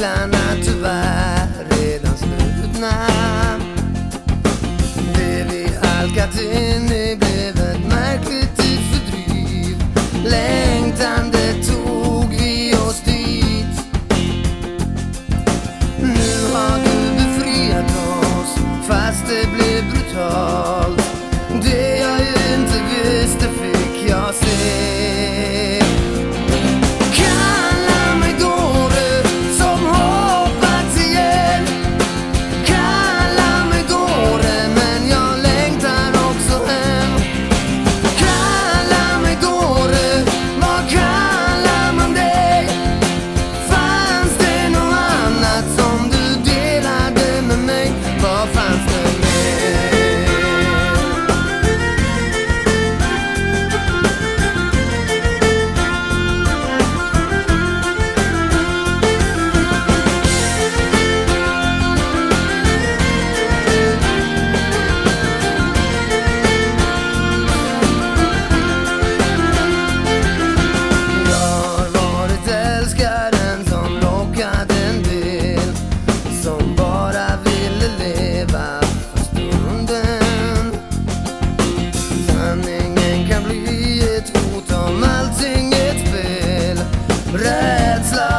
Kvällarna tyvärr redan slutna. that's love.